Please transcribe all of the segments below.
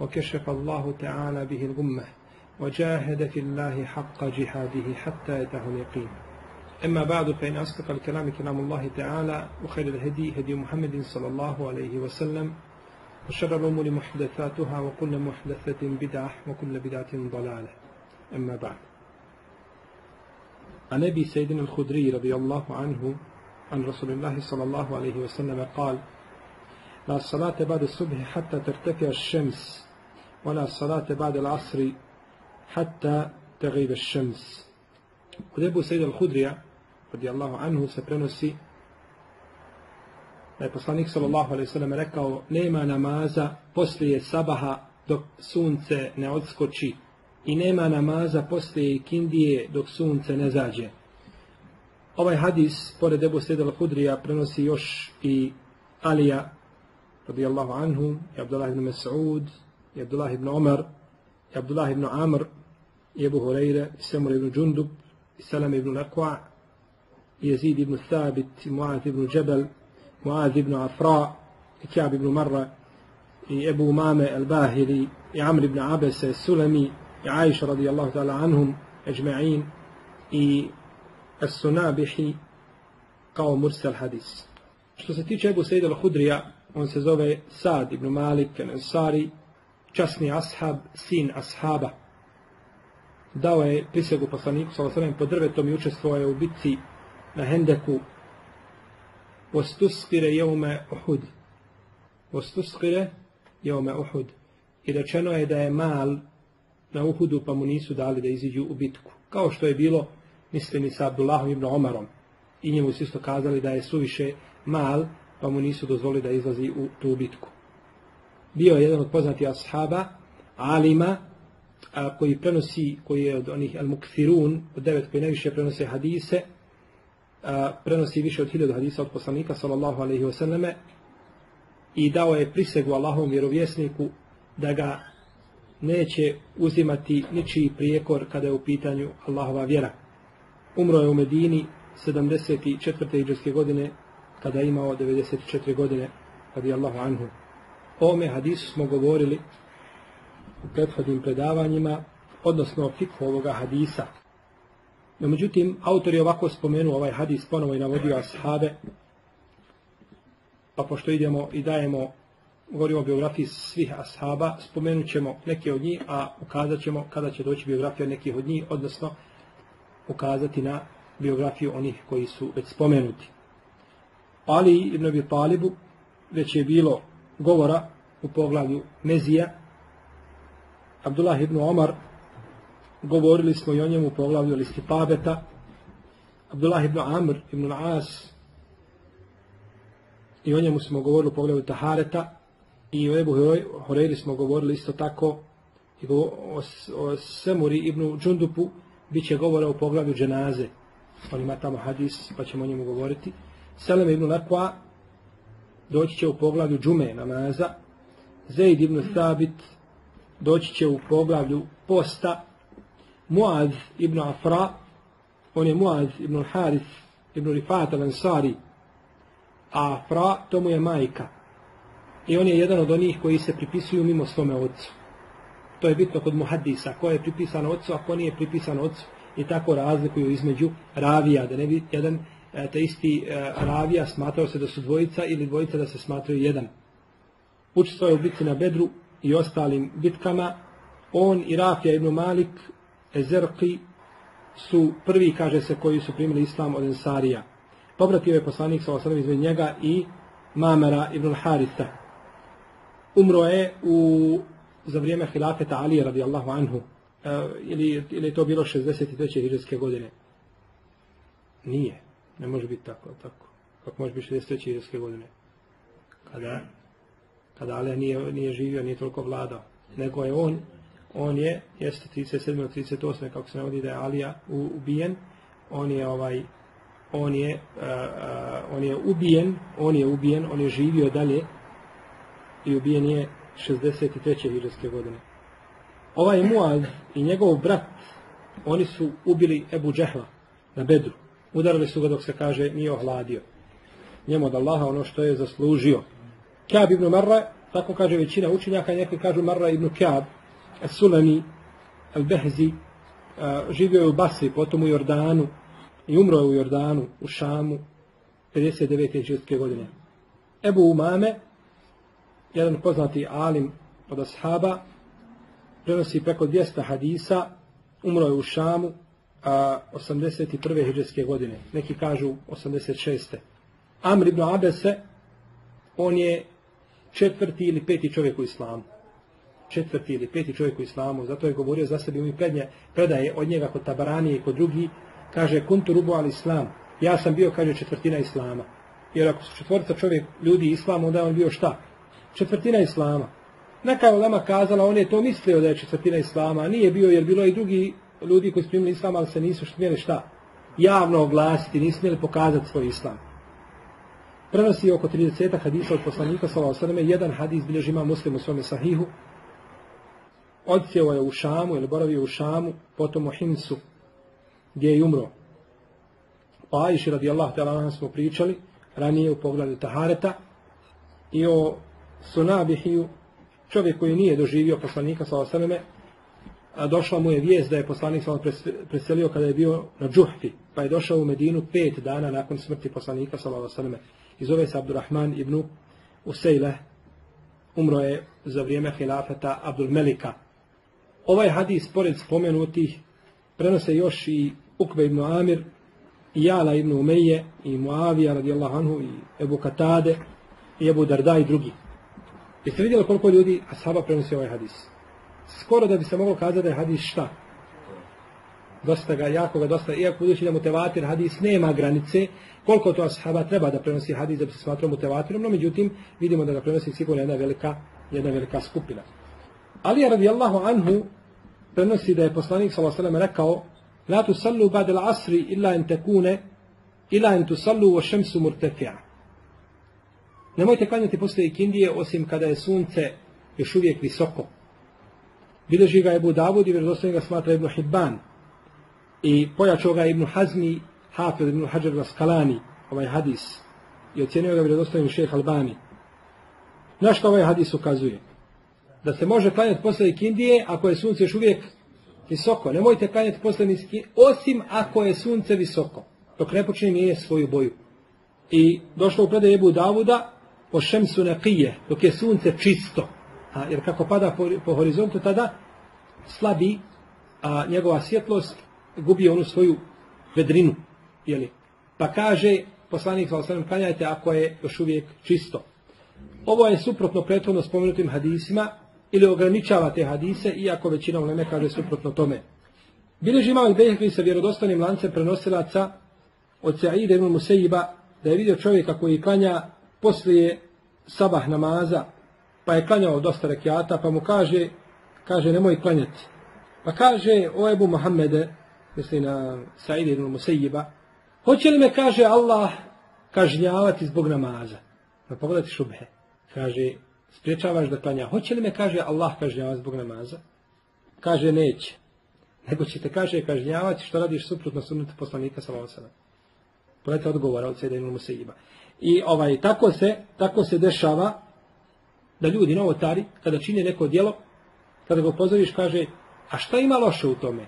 وكشف الله تعالى به الغمة وجاهد في الله حق جهاده حتى يتاه اليقين. أما بعد فإن أصدق الكلام كلام الله تعالى وخير الهدي هدي محمد صلى الله عليه وسلم وشر الأمور محدثاتها وكل محدثة بدعة وكل بدعة ضلالة. أما بعد. عن أبي سيدنا الخدري رضي الله عنه عن رسول الله صلى الله عليه وسلم قال لا صلاة بعد الصبح حتى ترتفع الشمس ولا صلاة بعد العصر حتى تغيب الشمس Kod Ebu Sejda al-Hudrija, radijallahu anhu, se prenosi da je poslanik sallallahu alaihi sallam rekao nema namaza poslije sabaha dok sunce ne odskoči i nema namaza poslije ikindije dok sunce ne zađe. Ovaj hadis, pored Ebu Sejda al-Hudrija, prenosi još i Alija radijallahu anhu, i Abdullah ibn Mas'ud, i Abdullah ibn Omar, i Abdullah ibn Amr, i Ebu Hureyre, i Semur ibn Džundub, i Salam ibn Lakwa, i Jezid ibn Thabit, i Muaz ibn Džebel, Muaz ibn Afra, i Kjab ibn Marra, i Ebu Umame al-Bahili, i Amr ibn Abese, Sulemi, i Aisha radijallahu ta'ala anhum, اجمعين i As-Sunabihi kao mursal hadis. Što se tiče Ebu Sejda al-Hudrija, on se zove Sad ibn Malik al-Ansari, časni ashab, sin ashaba. Dao je prisegu poslaniku s.a.v. pod drvetom i učestvovao je u bitci na Hendeku Vostuskire jeume Uhud. Vostuskire jeume Uhud. I rečeno je da je mal na Uhudu pa mu nisu dali da iziđu u bitku. Kao što je bilo, mislim, sa Abdullahom ibn Omarom. I njemu su isto kazali da je suviše mal, pa mu nisu dozvolili da izlazi u tu bitku. Bio je jedan od poznatih ashaba, alima, a, koji prenosi, koji je od onih al-mukthirun, od devet koji najviše prenose hadise, a, prenosi više od hiljadu hadisa od poslanika, sallallahu alaihi wasallame, i dao je prisegu Allahovom vjerovjesniku da ga neće uzimati ničiji prijekor kada je u pitanju Allahova vjera. Umro je u Medini 74. iđeske godine kada je imao 94 godine radi Allahu anhu. O ome hadisu smo govorili u prethodnim predavanjima, odnosno o ovoga hadisa. No, međutim, autor je ovako spomenuo ovaj hadis, ponovo i navodio ashabe, pa pošto idemo i dajemo, govorimo o biografiji svih ashaba, spomenut ćemo neke od njih, a ukazat ćemo kada će doći biografija nekih od njih, odnosno ukazati na biografiju onih koji su već spomenuti. Ali ibn Abi Talibu već je bilo govora u poglavlju Mezija. Abdullah ibn Omar govorili smo i o njemu u poglavlju listi Pabeta. Abdullah ibn Amr ibn As i o njemu smo govorili u poglavlju Tahareta i o Ebu Horejri smo govorili isto tako i o, o, Semuri ibn Džundupu bit će govora u poglavlju dženaze. On ima tamo hadis pa ćemo o njemu govoriti. Selem ibn Lakwa doći će u poglavlju džume namaza. Zaid ibn Thabit doći će u poglavlju posta. Muaz ibn Afra, on je Muaz ibn Harith ibn Rifat al-Ansari, a Afra to mu je majka. I on je jedan od onih koji se pripisuju mimo svome ocu. To je bitno kod muhaddisa, ko je pripisan ocu, a ko nije pripisan ocu. I tako razlikuju između ravija, da ne bi jedan te isti ravija smatrao se da su dvojica ili dvojica da se smatraju jedan. Učestvuje u bitci na Bedru i ostalim bitkama. On i Rafija ibn Malik, Ezerqi, su prvi, kaže se, koji su primili islam od Ensarija. Pobratio je poslanik sa osnovim između njega i Mamera ibn Haritha. Umro je u, za vrijeme hilafeta Alije radijallahu anhu. E, ili, ili je to bilo 63. hiđarske godine? Nije. Ne može biti tako, tako. Kako može biti 63. hiđarske godine? Kada, kada Ale nije, nije živio, nije toliko vladao. Nego je on on je, jeste 37. 38. kako se navodi da je Alija ubijen, on je ovaj, on je, uh, uh, on je ubijen, on je ubijen, on je živio dalje i ubijen je 63. hiđarske godine. Ovaj Muaz i njegov brat, oni su ubili Ebu Džehla na bedru. Udarili su ga dok se kaže nije ohladio. Njemu od Allaha ono što je zaslužio. Kab ibn Marra, tako kaže većina učenjaka, neki kažu Marra ibn Kab, Sulani, Al-Behzi, živio je u Basri, potom u Jordanu i umro je u Jordanu, u Šamu, 59. žilske godine. Ebu Umame, jedan poznati alim od ashaba, prenosi preko 200 hadisa, umro je u Šamu, a 81. hijđarske godine. Neki kažu 86. Amr ibn Abese, on je četvrti ili peti čovjek u islamu. Četvrti ili peti čovjek u islamu. Zato je govorio za sebi mi prednje, predaje od njega kod Tabaranije i kod drugi. Kaže, kuntu rubu al islam. Ja sam bio, kaže, četvrtina islama. Jer ako su četvrta čovjek ljudi islamu, onda on bio šta? Četvrtina islama. Neka je Lama kazala, on je to mislio da je četvrtina islama, a nije bio jer bilo i drugi ljudi koji su primili islam, ali se nisu smjeli šta? Javno oglasiti, nisu smjeli pokazati svoj islam. Prenosi oko 30 hadisa od poslanika, alejhi jedan hadis bilježi ima muslim u svome sahihu. Odsjeo je u Šamu, ili boravio u Šamu, potom u Himsu, gdje je umro. O Ajši radijallahu ta'ala smo pričali, ranije u pogledu Tahareta, i o Sunabihiju, čovjek koji nije doživio poslanika, a došla mu je vijest da je poslanik sa preselio kada je bio na Džuhfi, pa je došao u Medinu pet dana nakon smrti poslanika sallallahu alejhi I zove se Abdurrahman ibn Usejle, umro je za vrijeme hilafeta Abdul Melika. Ovaj hadis, pored spomenutih, prenose još i Ukve ibn Amir, i Jala ibn Umeje, i Muavija radijallahu anhu, i Ebu Katade, i Ebu Darda i drugi. Jeste vidjeli koliko ljudi ashaba prenosi ovaj hadis? Skoro da bi se moglo kazati da je hadis šta? Dosta ga, jako ga, dosta, iako budući da mutevatir hadis nema granice, koliko to ashaba treba da prenosi hadis da bi se smatrao mutevatirom, no međutim vidimo da ga prenosi sigurno jedna velika, jedna velika skupina. Ali radijallahu anhu prenosi da je poslanik s.a.v. rekao La tu sallu ba'de asri illa in tekune illa in tu sallu wa šemsu murtefija. Nemojte klanjati posle ikindije osim kada je sunce još uvijek visoko. Bileži ga Ebu Davud i vjerodostojno ga smatra Ibn Hibban. I pojačao ga Ibn Hazmi, Hafid Ibn Hajar Raskalani, ovaj hadis. I ocjenio ga vjerodostojno šeheh Albani. Na što ovaj hadis ukazuje? Da se može klanjati posle ikindije ako je sunce još uvijek visoko. Nemojte klanjati posle ikindije, osim ako je sunce visoko. Dok ne počne nije svoju boju. I došlo u predaj Ebu Davuda, po šemsu neqije, dok je sunce čisto. A, jer kako pada po, po horizontu, tada slabi a njegova svjetlost gubi onu svoju vedrinu. Jeli? Pa kaže poslanik sa klanjajte ako je još uvijek čisto. Ovo je suprotno prethodno spomenutim hadisima ili ograničava te hadise, iako većina uleme kaže suprotno tome. Bileži imao Behekli sa vjerodostanim lancem prenosilaca od Sa'ide ibn Musejiba da je vidio čovjeka koji klanja poslije sabah namaza pa je klanjao dosta rekiata, pa mu kaže, kaže, nemoj klanjati. Pa kaže, o Ebu Mohamede, misli na Sa'id ibn Musayyiba, hoće li me, kaže Allah, kažnjavati zbog namaza? Pa pogledajte šubhe. Kaže, spriječavaš da klanja. Hoće li me, kaže Allah, kažnjavati zbog namaza? Kaže, neće. Nego će te, kaže, kažnjavati što radiš suprotno sunnetu poslanika sa Lovosana. Pogledajte odgovora od Sa'id ibn Musayyiba. I ovaj, tako se, tako se dešava, da ljudi novotari, kada čine neko djelo, kada ga upozoriš, kaže, a šta ima loše u tome?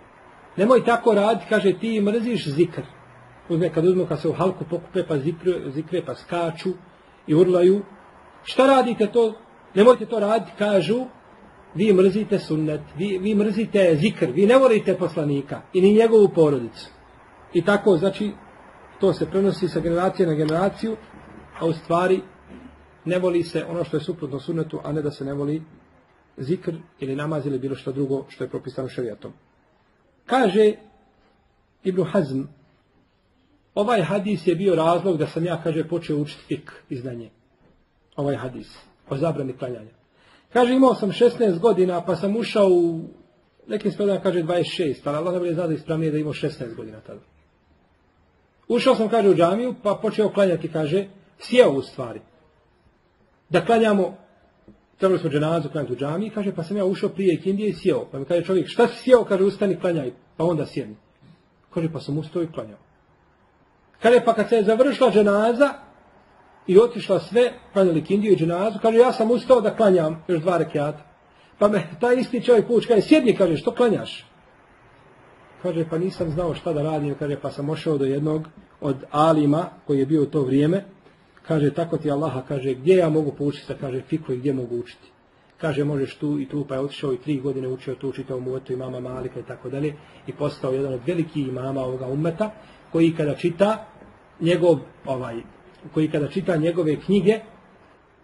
Nemoj tako raditi, kaže, ti mrziš zikr. Uzme, kad uzme, kad se u halku pokupe, pa zikre, zikre pa skaču i urlaju. Šta radite to? Nemojte to raditi, kažu, vi mrzite sunnet, vi, vi mrzite zikr, vi ne volite poslanika i ni njegovu porodicu. I tako, znači, to se prenosi sa generacije na generaciju, a u stvari ne voli se ono što je suprotno sunnetu, a ne da se ne voli zikr ili namaz ili bilo što drugo što je propisano šarijatom. Kaže Ibn Hazm, ovaj hadis je bio razlog da sam ja, kaže, počeo učiti fik i znanje. Ovaj hadis o zabrani klanjanja. Kaže, imao sam 16 godina, pa sam ušao u Neki spredama kaže 26, ali Allah bude zna da ispravnije da imao 16 godina tada. Ušao sam, kaže, u džamiju, pa počeo klanjati, kaže, sjeo u stvari. Da klanjamo, trebali smo dženazu klanjati u džamiji, kaže, pa sam ja ušao prije ikindije i sjeo. Pa mi kaže čovjek, šta si sjeo? Kaže, ustani, klanjaj, pa onda sjedni. Kaže, pa sam ustao i klanjao. Kaže, pa kad se je završila dženaza i otišla sve, klanjali kindiju i dženazu, kaže, ja sam ustao da klanjam još dva rekiata. Pa me taj isti čovjek puč, kaže, sjedni, kaže, što klanjaš? Kaže, pa nisam znao šta da radim, kaže, pa sam ošao do jednog od alima koji je bio u to vrijeme. Kaže, tako ti Allaha, kaže, gdje ja mogu poučiti se, kaže, fiku i gdje mogu učiti. Kaže, možeš tu i tu, pa je otišao i tri godine učio tu čitao mu i mama Malika i tako dalje. I postao jedan od velikih imama ovoga umeta, koji kada čita njegov, ovaj, koji kada čita njegove knjige,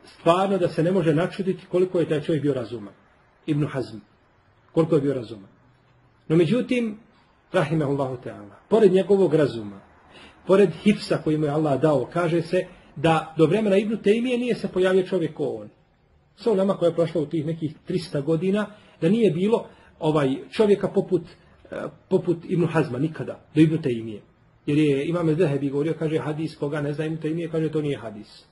stvarno da se ne može načuditi koliko je taj čovjek bio razuman. Ibn Hazm. Koliko je bio razuman. No međutim, rahimahullahu ta'ala, pored njegovog razuma, pored hifsa koji mu je Allah dao, kaže se da do vremena Ibn Tejmije nije se pojavio čovjek ko on. Sa nama koja je prošla u tih nekih 300 godina, da nije bilo ovaj čovjeka poput, eh, poput Ibn Hazma nikada, do Ibn Tejmije. Jer je Imam Zehebi govorio, kaže hadis, koga ne zna Ibn Tejmije, kaže to nije hadis.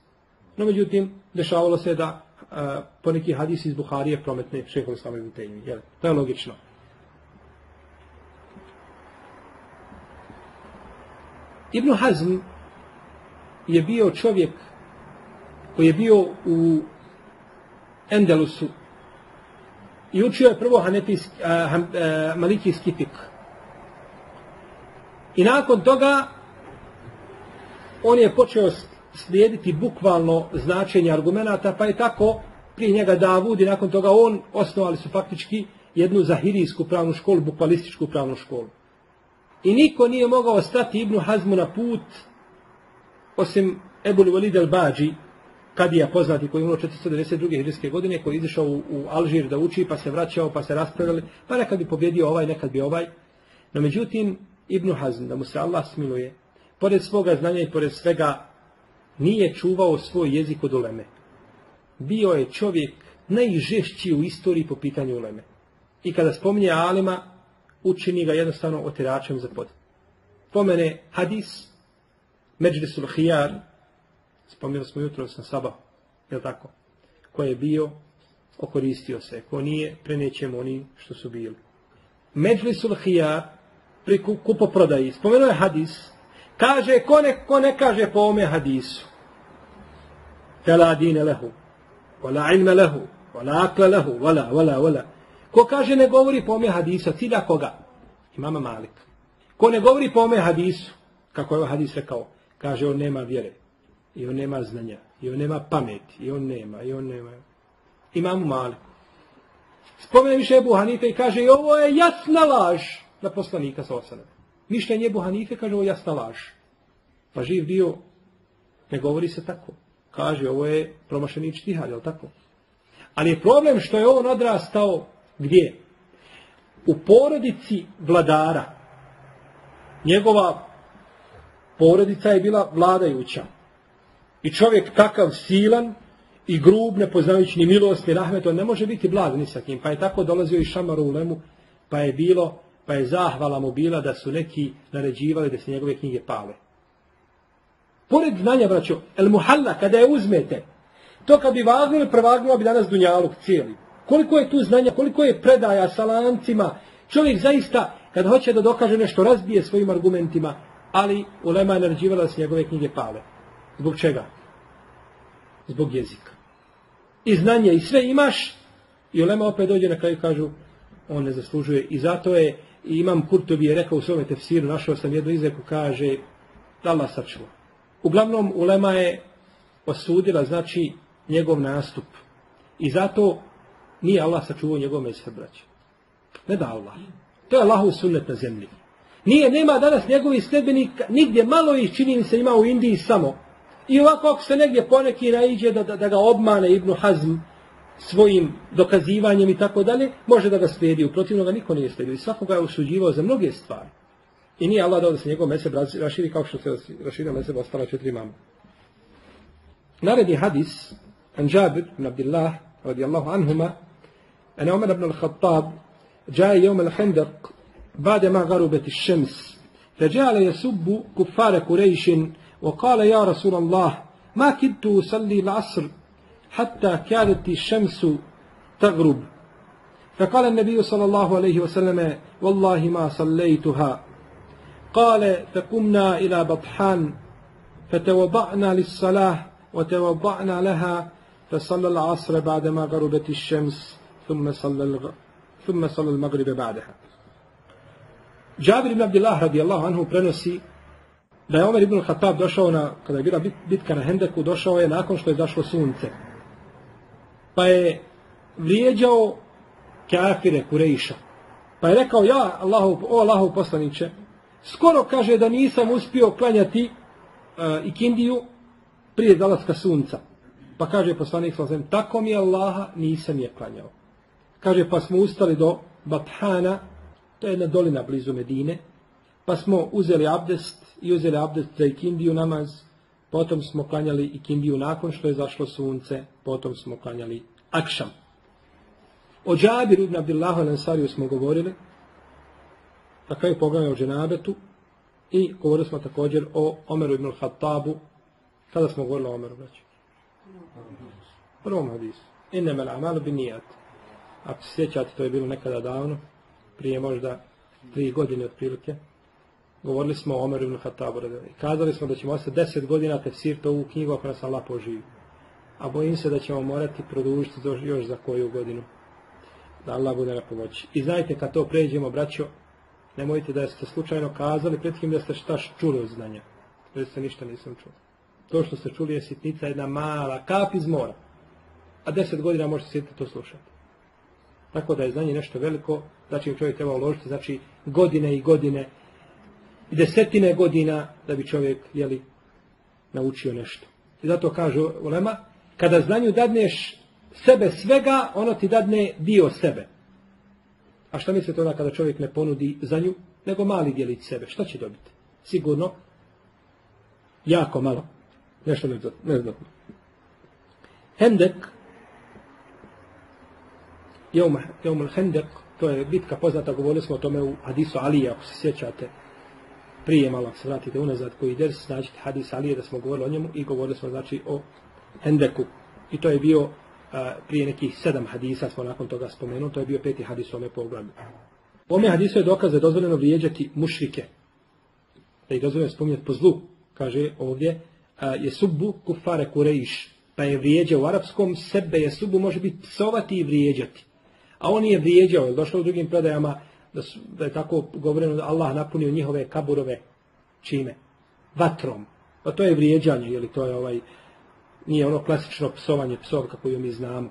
No međutim, dešavalo se da a, poneki hadis iz Buharije prometne šehol islama ibn Tejmi. To je logično. Ibn Hazm je bio čovjek koji je bio u Endelusu i učio je prvo hanetijski, a, malikijski fik. I nakon toga on je počeo slijediti bukvalno značenje argumenata, pa je tako prije njega Davud i nakon toga on osnovali su faktički jednu zahirijsku pravnu školu, bukvalističku pravnu školu. I niko nije mogao stati Ibnu Hazmu na put osim Ebul Walid al-Bađi, kadija poznati koji je umro 492. hiđarske godine, koji je izišao u, u Alžir da uči, pa se vraćao, pa se raspravili, pa nekad bi pobjedio ovaj, nekad bi ovaj. No međutim, Ibnu Hazm, da mu se Allah smiluje, pored svoga znanja i pored svega nije čuvao svoj jezik od uleme. Bio je čovjek najžešći u istoriji po pitanju uleme. I kada spominje Alima, učini ga jednostavno otiračem za pod. Pomene hadis, Međlisul Hijar, spominjali smo jutro na Saba, je tako? Ko je bio, okoristio se. Ko nije, prenećemo oni što su bili. Međlisul Hijar, pri kupoprodaji, spomenuo je hadis, Kaže, ko ne, ko ne kaže po ome hadisu. Fela dine lehu. Wala ilme lehu. Wala akle lehu. Wala, wala, wala. Ko kaže ne govori po ome hadisu, cilja koga? Imama Malik. Ko ne govori po ome hadisu, kako je hadis rekao, kaže on nema vjere. I on nema znanja. I on nema pameti. I on nema. I on nema. Imam Malik. Spomene više Ebu Hanife i kaže i ovo je jasna laž na poslanika sa osanem. Mišljenje Ebu Hanife kaže ovo jasna laž. Pa živ dio ne govori se tako. Kaže ovo je promašeni čtihad, je tako? Ali je problem što je on odrastao gdje? U porodici vladara. Njegova porodica je bila vladajuća. I čovjek takav silan i grub, ne poznajući ni milost, ni rahmet, on ne može biti blag ni sa kim. Pa je tako dolazio i šamar u lemu, pa je bilo pa je zahvala mu bila da su neki naređivali da se njegove knjige pale. Pored znanja, braćo, el muhalla, kada je uzmete, to kad bi vagnuli, prevagnulo bi danas dunjaluk cijeli. Koliko je tu znanja, koliko je predaja sa lancima, čovjek zaista, kad hoće da dokaže nešto, razbije svojim argumentima, ali ulema je naređivala da se njegove knjige pale. Zbog čega? Zbog jezika. I znanje, i sve imaš, i ulema opet dođe na kraju kažu, on ne zaslužuje. I zato je I imam Kurtovi je rekao u svome tefsiru, našao sam jednu izreku, kaže, Allah sačuva. Uglavnom, Ulema je osudila, znači, njegov nastup. I zato nije Allah sačuvao njegov mezhe, braće. Ne da Allah. To je Allahov sunnet na zemlji. Nije, nema danas njegovih sledbenika, nigdje malo ih čini se ima u Indiji samo. I ovako ako se negdje poneki naiđe da, da, da ga obmane Ibnu Hazm, svojim dokazivanjem i tako dalje, može da ga slijedi. U protivno ga niko nije slijedio. I svakoga je osuđivao za mnoge stvari. I nije Allah dao da se njegov meseb raširi kao što se raširio meseb ostala četiri mama. Naredi hadis, an Jabir ibn Abdillah, radijallahu anhuma, an Umar ibn al-Khattab, جاء يوم الخندق بعدما غربت الشمس فجعل يسب كفار قريش وقال يا رسول الله ما كدت أصلي العصر حتى كادت الشمس تغرب فقال النبي صلى الله عليه وسلم والله ما صليتها قال فقمنا إلى بطحان فتوضعنا للصلاة وتوضعنا لها فصلى العصر بعدما غربت الشمس ثم صلى. ثم صلى المغرب بعدها Džabir ibn Abdillah radijallahu anhu prenosi da je Omer ibn Khattab došao na, kada je bila bitka na Hendeku, došao je nakon što je zašlo sunce. Pa je vrijeđao kafire Kurejša. Pa je rekao, ja, Allahu, o Allahu poslaniće, skoro kaže da nisam uspio klanjati uh, ikindiju prije zalaska sunca. Pa kaže poslanik sallam, tako mi Allaha, nisam je klanjao. Kaže, pa smo ustali do Bathana, to je jedna dolina blizu Medine, pa smo uzeli abdest i uzeli abdest za ikindiju namaz, potom smo klanjali ikindiju nakon što je zašlo sunce, potom smo klanjali akšam. O Džabiru ibn Abdillahu al-Ansariju smo govorili, na kraju poglavlja o dženabetu, i govorili smo također o Omeru ibn Khattabu, kada smo govorili o Omeru, braću? Prvom hadisu. Innama al-amalu bin nijat. Ako se sjećate, to je bilo nekada davno, prije možda tri godine otprilike, govorili smo o Omeru ibn Khattabu. I kazali smo da ćemo ostati deset godina tefsiriti ovu knjigu ako nas Allah poživi. A bojim se da ćemo morati produžiti još za koju godinu. Da Allah bude na pomoći. I znajte, kad to pređemo, braćo, nemojte da ste slučajno kazali pred kim da ste šta čuli od znanja. Jer ste ništa nisam čuo. To što ste čuli je sitnica, jedna mala kap iz mora. A deset godina možete sjetiti to slušati. Tako da je znanje nešto veliko, znači čovjek treba uložiti, znači godine i godine i desetine godina da bi čovjek jeli, naučio nešto. I zato kažu ulema, kada znanju dadneš sebe svega, ono ti dadne dio sebe. A šta mislite ona kada čovjek ne ponudi za nju, nego mali dijelić sebe? Šta će dobiti? Sigurno, jako malo. Nešto ne znam. Hendek, Jeum al-Hendek, to je bitka poznata, govorili smo o tome u hadisu Alije, ako se sjećate, prije malo, se vratite unazad koji ders, nađete hadis Alije da smo govorili o njemu i govorili smo znači o Hendeku. I to je bio a, prije nekih sedam hadisa, smo nakon toga spomenuli, to je bio peti hadis u ome pogledu. U ome hadisu je dokaz da je dozvoljeno vrijeđati mušrike. Da je dozvoljeno spominjati po zlu, kaže ovdje, a, je subbu kufare kurejiš, pa je vrijeđao u arapskom, sebe je subbu može biti psovati i vrijeđati. A on je vrijeđao, je došlo u drugim predajama da, su, da je tako govoreno da Allah napunio njihove kaburove čime? Vatrom. Pa to je vrijeđanje, ili to je ovaj, nije ono klasično psovanje psovka koju mi znamo.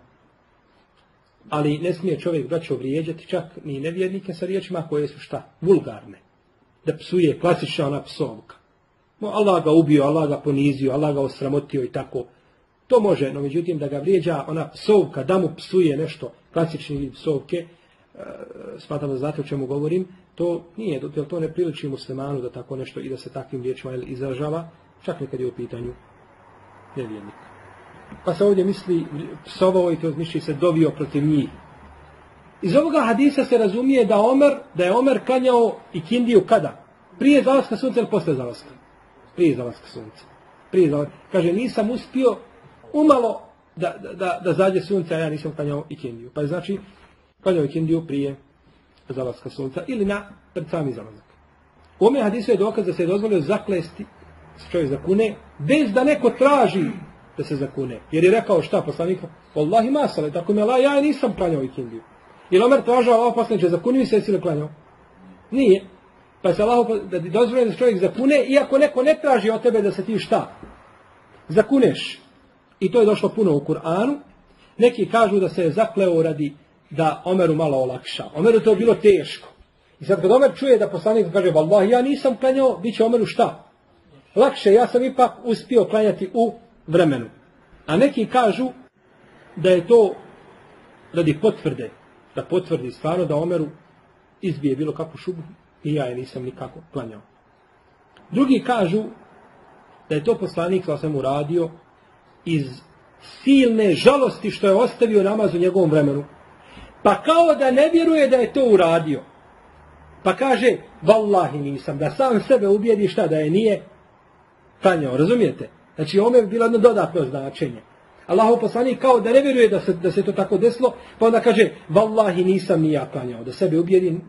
Ali ne smije čovjek braćo vrijeđati čak ni nevjernike sa riječima koje su šta? Vulgarne. Da psuje klasična ona psovka. No, Allah ga ubio, Allah ga ponizio, Allah ga osramotio i tako. To može, no međutim da ga vrijeđa ona psovka, da mu psuje nešto, klasični psovke, e, smatram da znate o čemu govorim, to nije, jer to ne priliči muslimanu da tako nešto i da se takvim riječima izražava, čak nekad je u pitanju nevjernik. Pa se ovdje misli psovao i to misli se dovio protiv njih. Iz ovoga hadisa se razumije da Omer, da je Omer kanjao i kindiju kada? Prije zalaska sunca ili posle zalaska? Prije zalaska sunca. Prije zalaska. Kaže, nisam uspio umalo da, da, da, zađe sunce, a ja nisam klanjao ikindiju. Pa je znači, klanjao ikindiju prije zalaska sunca ili na pred sami zalazak. U ome hadisu je dokaz da se je dozvolio zaklesti se čovjek zakune, bez da neko traži da se zakune. Jer je rekao šta poslanik? Wallahi masale, tako mi Allah, ja nisam klanjao ikindiju. I Omer tražao Allah poslaniče, zakuni mi se jesi li klanjao? Nije. Pa se Allah da ti dozvoljeno da čovjek zakune, iako neko ne traži od tebe da se ti šta? Zakuneš. I to je došlo puno u Kur'anu. Neki kažu da se je zakleo radi da Omeru malo olakša. Omeru to bilo teško. I sad kad Omer čuje da poslanik kaže, Wallahi, ja nisam klanjao, bit će Omeru šta? Lakše, ja sam ipak uspio klanjati u vremenu. A neki kažu da je to radi potvrde, da potvrdi stvarno da Omeru izbije bilo kakvu šubu i ja je nisam nikako klanjao. Drugi kažu da je to poslanik sa sam uradio iz silne žalosti što je ostavio namaz u njegovom vremenu. Pa kao da ne vjeruje da je to uradio. Pa kaže, vallahi nisam, da sam sebe ubijedi šta da je nije klanjao, razumijete? Znači, ome je bilo jedno dodatno značenje. Allahov poslanik kao da ne vjeruje da se, da se to tako desilo, pa onda kaže, vallahi nisam ni ja klanjao, da sebe ubijedi,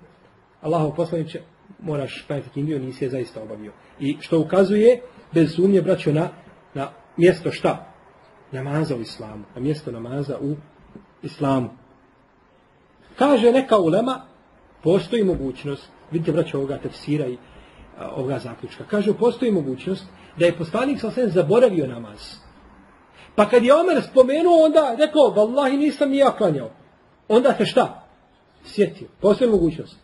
Allahov poslaniće, moraš klanjati kindiju, nisi je zaista obavio. I što ukazuje, bez sumnje, braćo, na, na mjesto šta? Namaza u islamu, na mjesto namaza u islamu. Kaže neka ulema, postoji mogućnost, vidite braćo ovoga tefsira i a, ovoga zaključka, kaže postoji mogućnost da je poslanik sa sve zaboravio namaz. Pa kad je Omer spomenuo, onda rekao, vallahi nisam ni ja klanjao. Onda se šta? Sjetio. Postoji mogućnost?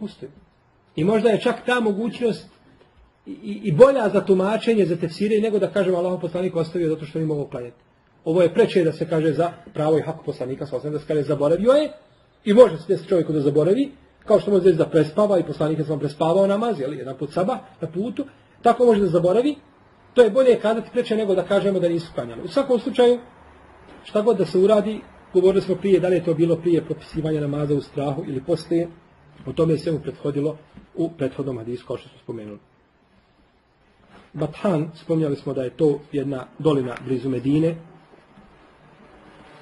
Postoji. I možda je čak ta mogućnost i, i bolja za tumačenje, za tefsire, nego da kažemo Allahom poslanik ostavio zato što nije mogo klanjati. Ovo je preče da se kaže za pravo i hak poslanika, sa da se kaže zaboravio je, i može se desiti čovjeku da zaboravi, kao što može da prespava i poslanik je sam prespavao namaz, jel, jedan put saba na putu, tako može da zaboravi, to je bolje kazati preče nego da kažemo da nisu klanjali. U svakom slučaju, šta god da se uradi, govorili smo prije, da li je to bilo prije propisivanja namaza u strahu ili poslije, o tome je sve mu prethodilo u prethodnom hadisu, kao što smo spomenuli. Bathan, spomnjali smo da je to jedna dolina blizu Medine,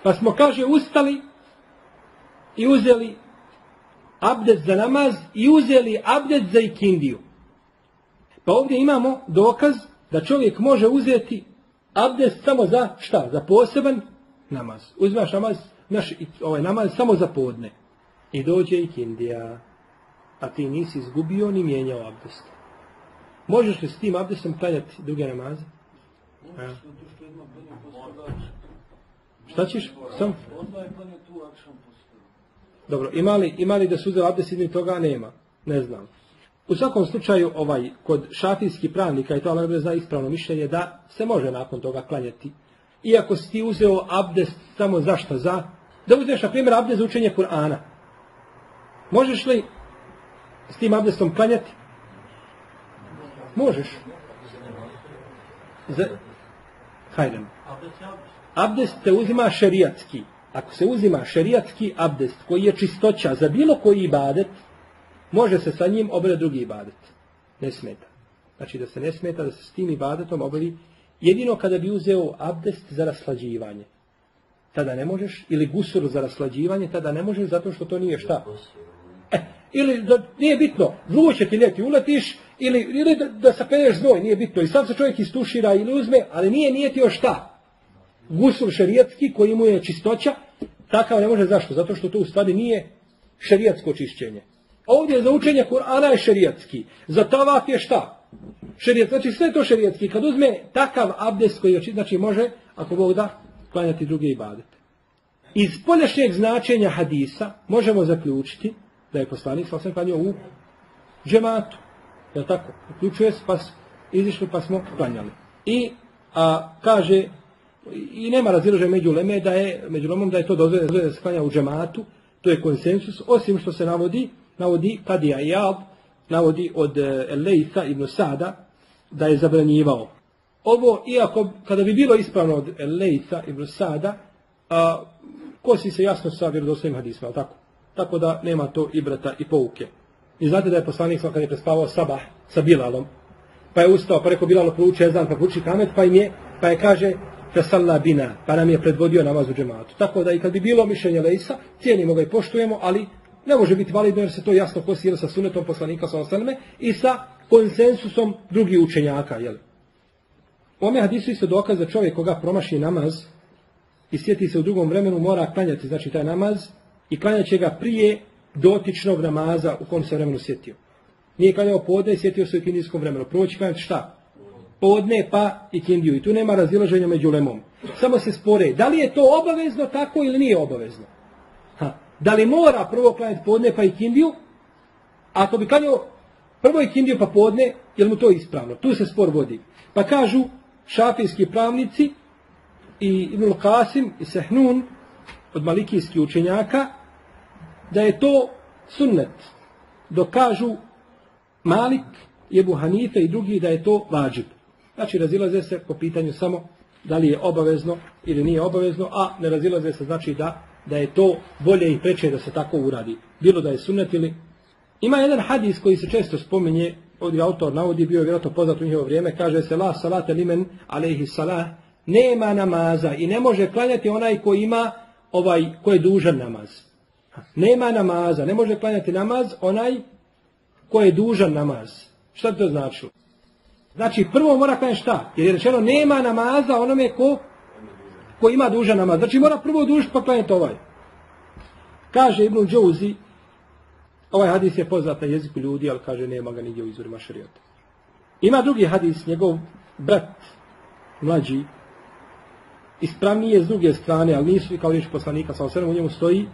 pa smo, kaže, ustali i uzeli abdet za namaz i uzeli abdet za ikindiju. Pa ovdje imamo dokaz da čovjek može uzeti abdest samo za šta? Za poseban namaz. Uzmaš namaz, naš, ovaj namaz samo za podne. I dođe ikindija. A ti nisi izgubio ni mijenjao abdest. Možeš li s tim abdestom klanjati druge namaze? Šta ćeš? Sam? Dobro, imali, imali da su uzeli abdest i toga nema? Ne znam. U svakom slučaju, ovaj, kod šafijskih pravnika, i to Allah zna ispravno mišljenje, da se može nakon toga klanjati. Iako si ti uzeo abdest samo zašto? Za? Da uzmeš, na primjer, abdest za učenje Kur'ana. Možeš li s tim abdestom klanjati? Možeš. Za... Hajdem. Abdest te uzima šerijatski. Ako se uzima šerijatski abdest koji je čistoća za bilo koji ibadet, može se sa njim obaviti drugi ibadet. Ne smeta. Znači da se ne smeta da se s tim ibadetom obavi jedino kada bi uzeo abdest za raslađivanje. Tada ne možeš, ili gusur za raslađivanje, tada ne možeš zato što to nije šta. E, ili da, nije bitno, vruće ti ljeti uletiš, ili, ili da, da sapeneš znoj, nije bitno. I sad se čovjek istušira ili uzme, ali nije nijetio šta. Gusur šerijetski koji mu je čistoća, takav ne može zašto? Zato što to u stvari nije šerijetsko čišćenje. Ovdje za učenje Kur'ana je šerijatski. Za tavaf je šta? Šerijat, znači sve to šerijatski. Kad uzme takav abdest koji je znači može, ako Bog da, klanjati druge ibadete. Iz poljašnjeg značenja hadisa možemo zaključiti da je poslanik sa klanjao u džematu. Je tako? Uključuje se pa izišli pa smo klanjali. I a, kaže i nema razilaženja među leme da je među lemom da je to dozvoljeno da se klanja u džematu. To je konsensus osim što se navodi navodi Kadija Iyad, navodi od e, Lejsa ibn Sada, da je zabranjivao. Ovo, iako, kada bi bilo ispravno od Lejsa ibn Sada, a, kosi se jasno sa vjerodostojnim hadisma, tako? Tako da nema to i brata i pouke. I znate da je poslanik kada je prespavao sabah sa Bilalom, pa je ustao, pa rekao Bilalo prouči ezan, pa prouči kamet, pa im je, pa je kaže, Fesalla bina, pa nam je predvodio namaz u džematu. Tako da i kad bi bilo mišljenje Lejsa, cijenimo ga i poštujemo, ali ne može biti validno jer se to jasno kosi sa sunetom poslanika sa osaleme i sa konsensusom drugih učenjaka. Jel? Ome hadisu isto dokaz da čovjek koga promaši namaz i sjeti se u drugom vremenu mora klanjati znači taj namaz i klanjat će ga prije dotičnog namaza u kom se vremenu sjetio. Nije klanjao podne i sjetio se u kindijskom vremenu. Prvo će klanjati šta? Podne pa i kindiju. I tu nema razilaženja među lemom. Samo se spore. Da li je to obavezno tako ili nije obavezno? Ha. Da li mora prvo klanjati podne pa i kindiju? Ako bi klanjao prvo i pa podne, je mu to ispravno? Tu se spor vodi. Pa kažu šafijski pravnici i Ibn Qasim i Sehnun od malikijskih učenjaka da je to sunnet. Dokažu Malik, Jebu Hanife i drugi da je to vađib. Znači razilaze se po pitanju samo da li je obavezno ili nije obavezno, a ne razilaze se znači da da je to bolje i preče da se tako uradi. Bilo da je sunnet ili... Ima jedan hadis koji se često spominje, ovdje autor navodi, bio je vjerojatno poznat u njihovo vrijeme, kaže se la salate limen alaihi salah, nema namaza i ne može klanjati onaj koji ima ovaj, ko je dužan namaz. Nema namaza, ne može klanjati namaz onaj ko je dužan namaz. Šta to znači? Znači prvo mora klanjati šta? Jer je rečeno nema namaza onome ko, ko ima dužan namaz. Znači mora prvo dužiti pa klanjati ovaj. Kaže Ibn Džouzi, ovaj hadis je poznat na jeziku ljudi, ali kaže nema ga nigdje u izvorima šarijota. Ima drugi hadis, njegov brat, mlađi, ispravnije s druge strane, ali nisu kao riječ poslanika, sa osrem u njemu stoji,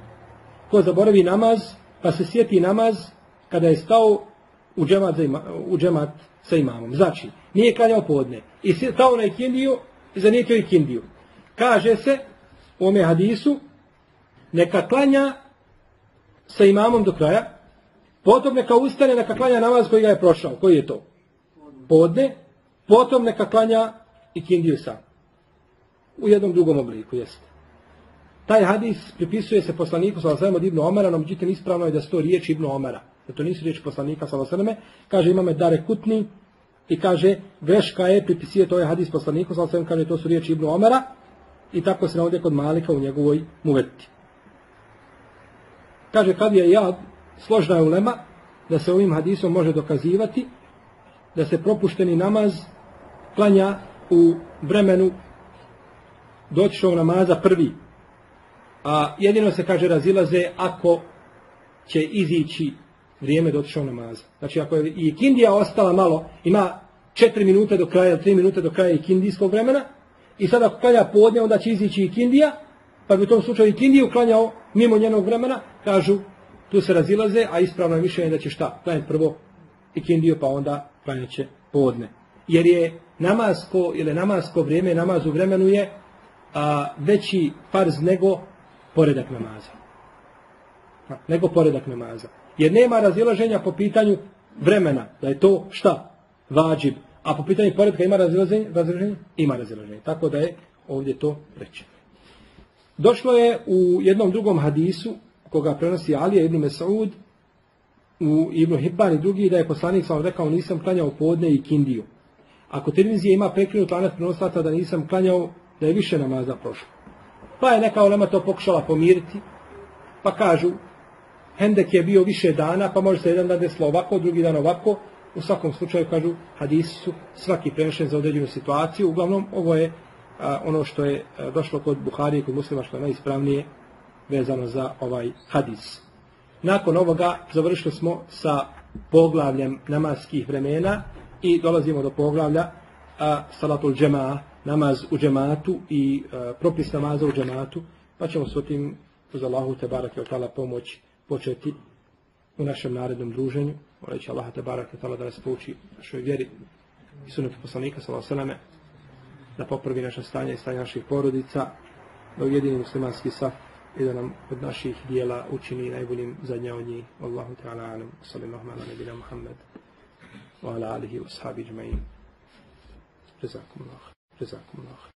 ko zaboravi namaz, pa se sjeti namaz kada je stao u džemat, u džemat sa imamom. Znači, nije klanjao podne. I stao na ikindiju i zanijetio ikindiju. Kaže se u ome hadisu, neka klanja sa imamom do kraja, potom neka ustane, neka klanja namaz koji ga je prošao. Koji je to? Podne. Potom neka klanja ikindiju sam. U jednom drugom obliku, jeste. Taj hadis pripisuje se poslaniku sallallahu od Ibnu Omara, no međutim ispravno je da su to riječi Ibnu Omara. Da to nisu riječi poslanika sallallahu Kaže imame Dare Kutni i kaže greška je pripisuje to je hadis poslaniku sallallahu kaže to su riječi Ibnu Omara. I tako se navode kod Malika u njegovoj muveti. Kaže kad je ja složna je ulema da se ovim hadisom može dokazivati da se propušteni namaz klanja u vremenu dotičnog namaza prvi. A jedino se kaže razilaze ako će izići vrijeme dotičnog namaza. Znači ako je i kindija ostala malo, ima četiri minute do kraja, tri minute do kraja ikindijskog vremena, i sada ako klanja podne, onda će izići i kindija, pa bi u tom slučaju i kindiju klanjao mimo njenog vremena, kažu, tu se razilaze, a ispravno je mišljenje da će šta? Klanjati prvo i kindiju, pa onda klanjaće podne. Jer je namasko, ili namasko vrijeme, namaz u vremenu je a, veći farz nego poredak namaza. Nego poredak namaza. Jer nema razilaženja po pitanju vremena, da je to šta? Vađib. A po pitanju poredka ima razilaženje? razilaženje? Ima razilaženje. Tako da je ovdje to rečeno. Došlo je u jednom drugom hadisu, koga prenosi Alija ibn Mesaud, u Ibn Hibban i drugi, da je poslanik sam rekao nisam klanjao podne i kindiju. Ako televizija ima prekrinut lanac prenoslata da nisam klanjao, da je više namaza prošlo. Pa je neka olema to pokušala pomiriti, pa kažu, Hendek je bio više dana, pa može se jedan dan desilo ovako, drugi dan ovako. U svakom slučaju, kažu, hadisi su svaki prenešen za određenu situaciju. Uglavnom, ovo je ono što je došlo kod Buhari i kod muslima, što je najispravnije vezano za ovaj hadis. Nakon ovoga završili smo sa poglavljem namaskih vremena i dolazimo do poglavlja a, salatul džema, namaz u džematu i propis namaza u džematu, pa ćemo s tim uz Allahu te barake od pomoći početi u našem narednom druženju. Moleći Allah te barake tala da nas pouči našoj vjeri i sunetu poslanika sallallahu da popravi naše stanje i stanje naših porodica, da ujedini muslimanski saf i da nam od naših dijela učini najboljim zadnja od njih. Allahu ta'ala alam. Sallallahu ala nebina Muhammed. Wa ala alihi wa sahabi džma'in. Rezakumullah. Rezakumullah.